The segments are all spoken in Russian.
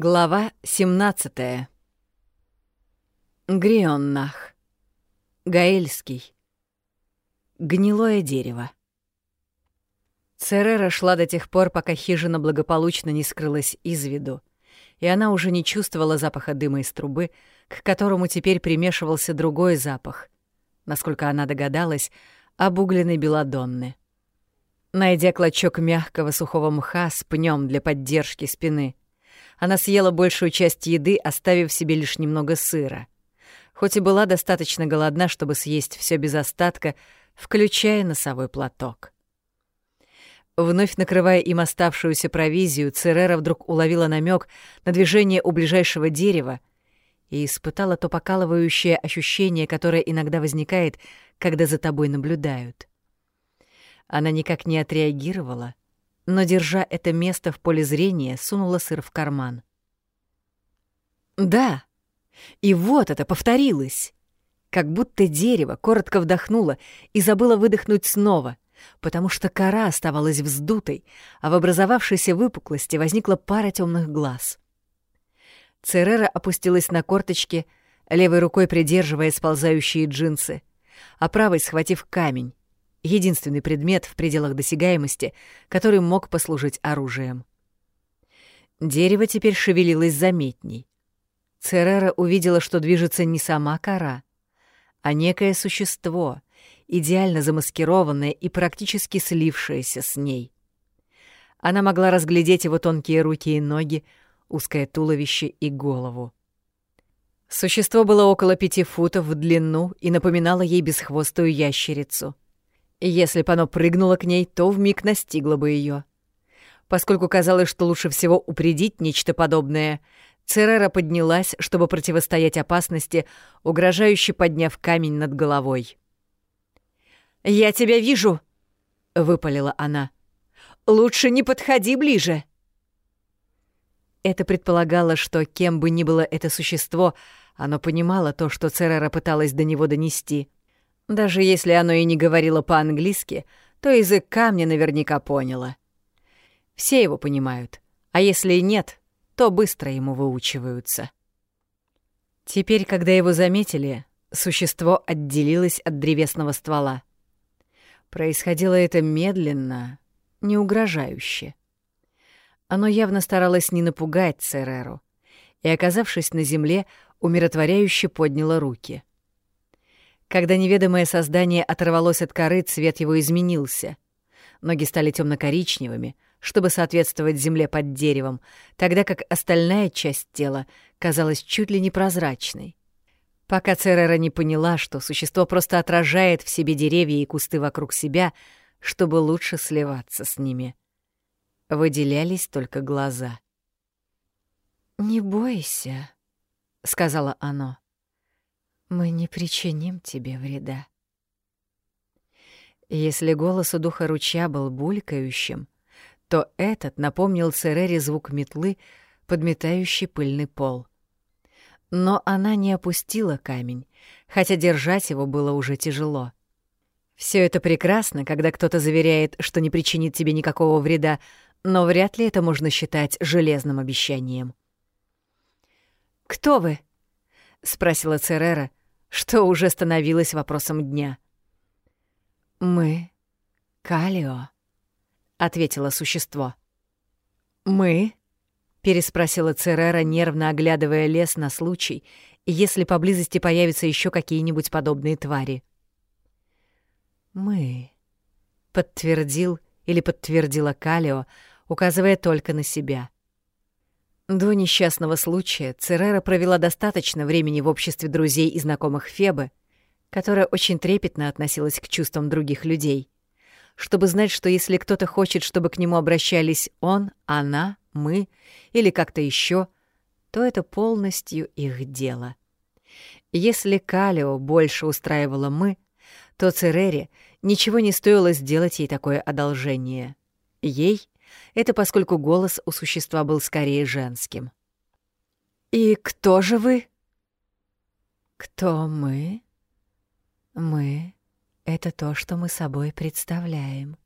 Глава 17. Грионнах. Гаэльский. Гнилое дерево. Церера шла до тех пор, пока хижина благополучно не скрылась из виду, и она уже не чувствовала запаха дыма из трубы, к которому теперь примешивался другой запах, насколько она догадалась, обугленной белодонны. Найдя клочок мягкого сухого мха с пнем для поддержки спины — она съела большую часть еды, оставив себе лишь немного сыра. Хоть и была достаточно голодна, чтобы съесть все без остатка, включая носовой платок. Вновь накрывая им оставшуюся провизию, Церера вдруг уловила намек на движение у ближайшего дерева и испытала то покалывающее ощущение, которое иногда возникает, когда за тобой наблюдают. Она никак не отреагировала, но, держа это место в поле зрения, сунула сыр в карман. Да, и вот это повторилось. Как будто дерево коротко вдохнуло и забыло выдохнуть снова, потому что кора оставалась вздутой, а в образовавшейся выпуклости возникла пара темных глаз. Церера опустилась на корточки, левой рукой придерживая сползающие джинсы, а правой схватив камень, единственный предмет в пределах досягаемости, который мог послужить оружием. Дерево теперь шевелилось заметней. Церера увидела, что движется не сама кора, а некое существо, идеально замаскированное и практически слившееся с ней. Она могла разглядеть его тонкие руки и ноги, узкое туловище и голову. Существо было около пяти футов в длину и напоминало ей бесхвостую ящерицу — если бы оно прыгнуло к ней, то вмиг настигло бы ее. Поскольку казалось, что лучше всего упредить нечто подобное, Церера поднялась, чтобы противостоять опасности, угрожающе подняв камень над головой. «Я тебя вижу!» — выпалила она. «Лучше не подходи ближе!» Это предполагало, что кем бы ни было это существо, оно понимало то, что Церера пыталась до него донести — даже если оно и не говорило по-английски, то язык камня наверняка поняло. Все его понимают, а если и нет, то быстро ему выучиваются. Теперь, когда его заметили, существо отделилось от древесного ствола. Происходило это медленно, не угрожающе. Оно явно старалось не напугать Цереру, и, оказавшись на земле, умиротворяюще подняло руки — когда неведомое создание оторвалось от коры, цвет его изменился. Ноги стали темно-коричневыми, чтобы соответствовать земле под деревом, тогда как остальная часть тела казалась чуть ли не прозрачной. Пока Церера не поняла, что существо просто отражает в себе деревья и кусты вокруг себя, чтобы лучше сливаться с ними. Выделялись только глаза. «Не бойся», — сказала оно. Мы не причиним тебе вреда. Если голос у духа ручья был булькающим, то этот напомнил Церере звук метлы, подметающий пыльный пол. Но она не опустила камень, хотя держать его было уже тяжело. Все это прекрасно, когда кто-то заверяет, что не причинит тебе никакого вреда, но вряд ли это можно считать железным обещанием. «Кто вы?» — спросила Церера, что уже становилось вопросом дня. «Мы — Калио», — ответило существо. «Мы?» — переспросила Церера, нервно оглядывая лес на случай, если поблизости появятся еще какие-нибудь подобные твари. «Мы», — подтвердил или подтвердила Калио, указывая только на себя — до несчастного случая Церера провела достаточно времени в обществе друзей и знакомых Фебы, которая очень трепетно относилась к чувствам других людей, чтобы знать, что если кто-то хочет, чтобы к нему обращались он, она, мы или как-то еще, то это полностью их дело. Если Калио больше устраивало «мы», то Церере ничего не стоило сделать ей такое одолжение. Ей это поскольку голос у существа был скорее женским. «И кто же вы?» «Кто мы?» «Мы — это то, что мы собой представляем».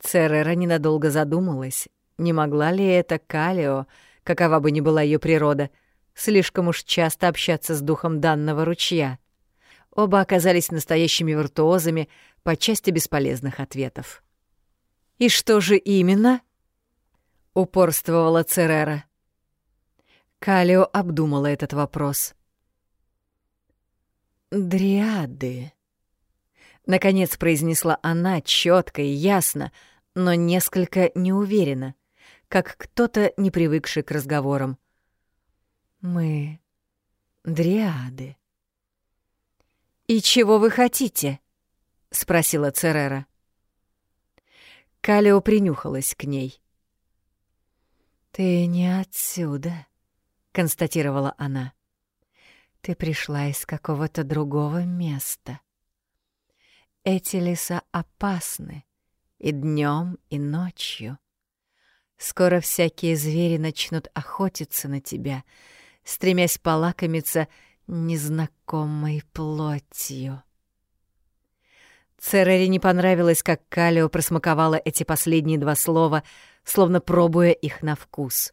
Церера ненадолго задумалась, не могла ли это Калио какова бы ни была ее природа, слишком уж часто общаться с духом данного ручья. Оба оказались настоящими виртуозами по части бесполезных ответов. «И что же именно?» — упорствовала Церера. Калио обдумала этот вопрос. «Дриады», — наконец произнесла она четко и ясно, но несколько неуверенно, как кто-то, не привыкший к разговорам. «Мы — дриады». «И чего вы хотите?» — спросила Церера. Калио принюхалась к ней. «Ты не отсюда», — констатировала она. «Ты пришла из какого-то другого места. Эти леса опасны и днем, и ночью. Скоро всякие звери начнут охотиться на тебя, стремясь полакомиться незнакомой плотью». Церере не понравилось, как Калио просмаковала эти последние два слова, словно пробуя их на вкус.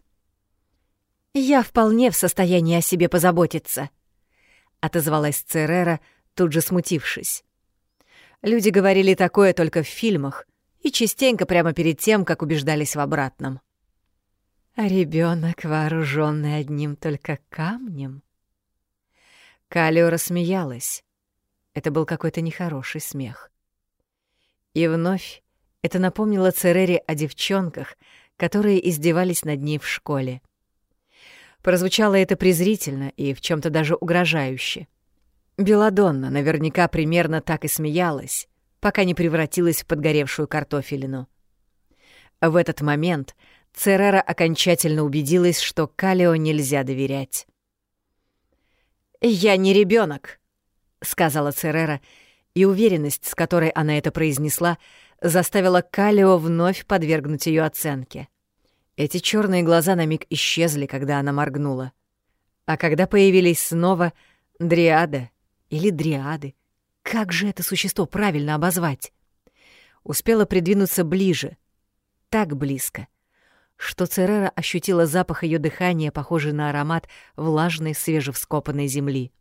«Я вполне в состоянии о себе позаботиться», — отозвалась Церера, тут же смутившись. Люди говорили такое только в фильмах и частенько прямо перед тем, как убеждались в обратном. А ребенок, вооруженный одним только камнем. Калио рассмеялась. Это был какой-то нехороший смех. И вновь это напомнило Церере о девчонках, которые издевались над ней в школе. Прозвучало это презрительно и в чем то даже угрожающе. Беладонна наверняка примерно так и смеялась, пока не превратилась в подгоревшую картофелину. В этот момент Церера окончательно убедилась, что Калио нельзя доверять. «Я не ребенок, сказала Церера, и уверенность, с которой она это произнесла, заставила Калио вновь подвергнуть ее оценке. Эти черные глаза на миг исчезли, когда она моргнула. А когда появились снова дриада или дриады, как же это существо правильно обозвать? Успела придвинуться ближе, так близко, что Церера ощутила запах ее дыхания, похожий на аромат влажной свежевскопанной земли.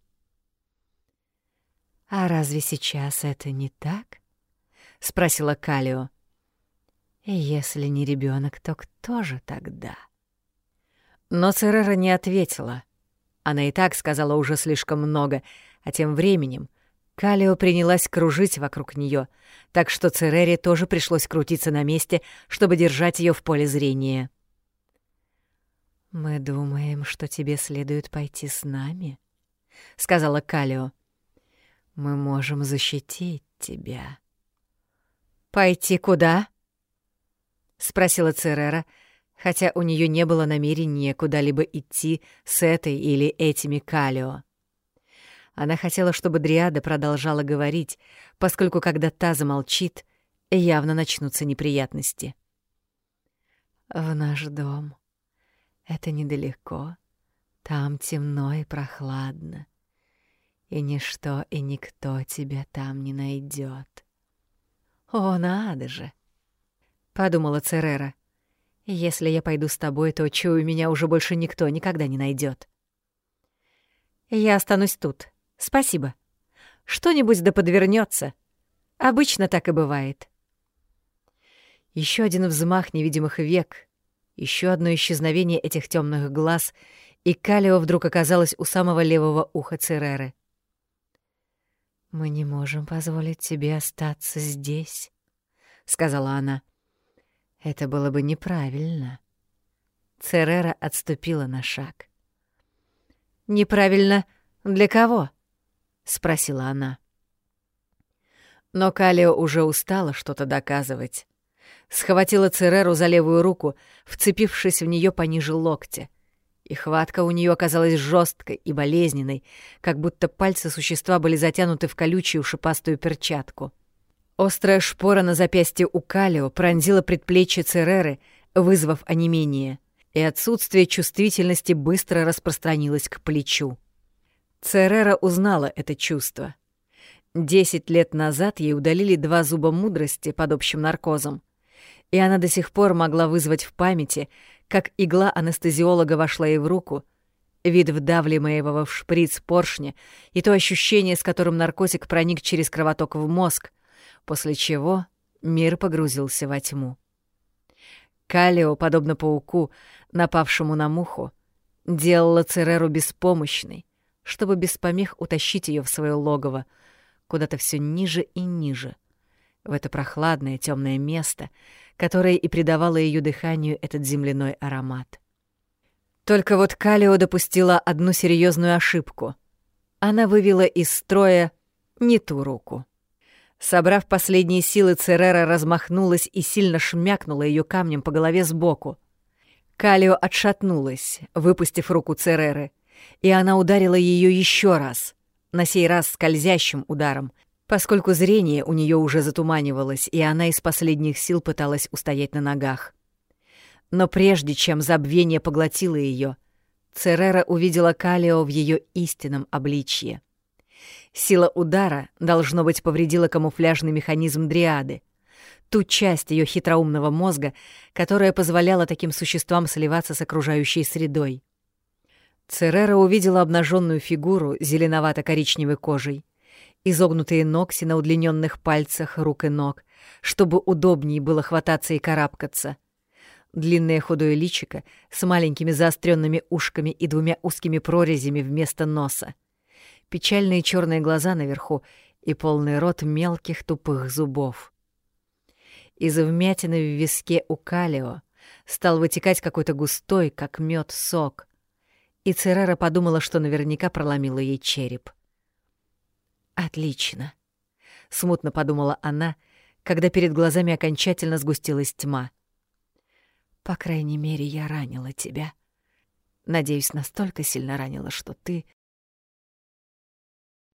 «А разве сейчас это не так?» — спросила Калио. «Если не ребенок, то кто же тогда?» Но Церера не ответила. Она и так сказала уже слишком много, а тем временем Калио принялась кружить вокруг нее, так что Церере тоже пришлось крутиться на месте, чтобы держать ее в поле зрения. «Мы думаем, что тебе следует пойти с нами», — сказала Калио. Мы можем защитить тебя. Пойти куда? спросила Церера, хотя у нее не было намерения куда-либо идти с этой или этими Калио. Она хотела, чтобы Дриада продолжала говорить, поскольку когда та замолчит, явно начнутся неприятности. «В наш дом. Это недалеко. Там темно и прохладно и ничто и никто тебя там не найдет. «О, надо же!» — подумала Церера. «Если я пойду с тобой, то, чую, меня уже больше никто никогда не найдет. «Я останусь тут. Спасибо. Что-нибудь да подвернется. Обычно так и бывает». Еще один взмах невидимых век, еще одно исчезновение этих темных глаз, и Калио вдруг оказалась у самого левого уха Цереры. «Мы не можем позволить тебе остаться здесь», — сказала она. «Это было бы неправильно». Церера отступила на шаг. «Неправильно для кого?» — спросила она. Но Калио уже устала что-то доказывать. Схватила Цереру за левую руку, вцепившись в нее пониже локтя и хватка у нее оказалась жесткой и болезненной, как будто пальцы существа были затянуты в колючую шипастую перчатку. Острая шпора на запястье у Калио пронзила предплечье Цереры, вызвав онемение, и отсутствие чувствительности быстро распространилось к плечу. Церера узнала это чувство. Десять лет назад ей удалили два зуба мудрости под общим наркозом, и она до сих пор могла вызвать в памяти, как игла анестезиолога вошла ей в руку, вид вдавливаемого в шприц поршня и то ощущение, с которым наркотик проник через кровоток в мозг, после чего мир погрузился во тьму. Калио, подобно пауку, напавшему на муху, делала Цереру беспомощной, чтобы без помех утащить ее в свое логово, куда-то все ниже и ниже, в это прохладное темное место, которое и придавало ее дыханию этот земляной аромат. Только вот Калио допустила одну серьезную ошибку. Она вывела из строя не ту руку. Собрав последние силы, Церера размахнулась и сильно шмякнула ее камнем по голове сбоку. Калио отшатнулась, выпустив руку Цереры, и она ударила ее еще раз, на сей раз скользящим ударом, поскольку зрение у нее уже затуманивалось, и она из последних сил пыталась устоять на ногах. Но прежде чем забвение поглотило ее, Церера увидела Калио в ее истинном обличье. Сила удара, должно быть, повредила камуфляжный механизм дриады, ту часть ее хитроумного мозга, которая позволяла таким существам сливаться с окружающей средой. Церера увидела обнаженную фигуру зеленовато-коричневой кожей, изогнутые ногти на удлиненных пальцах рук и ног, чтобы удобнее было хвататься и карабкаться. Длинное худое личико с маленькими заостренными ушками и двумя узкими прорезями вместо носа. Печальные черные глаза наверху и полный рот мелких тупых зубов. Из вмятины в виске у Калио стал вытекать какой-то густой, как мед, сок. И Церера подумала, что наверняка проломила ей череп. «Отлично», — смутно подумала она, когда перед глазами окончательно сгустилась тьма. «По крайней мере, я ранила тебя. Надеюсь, настолько сильно ранила, что ты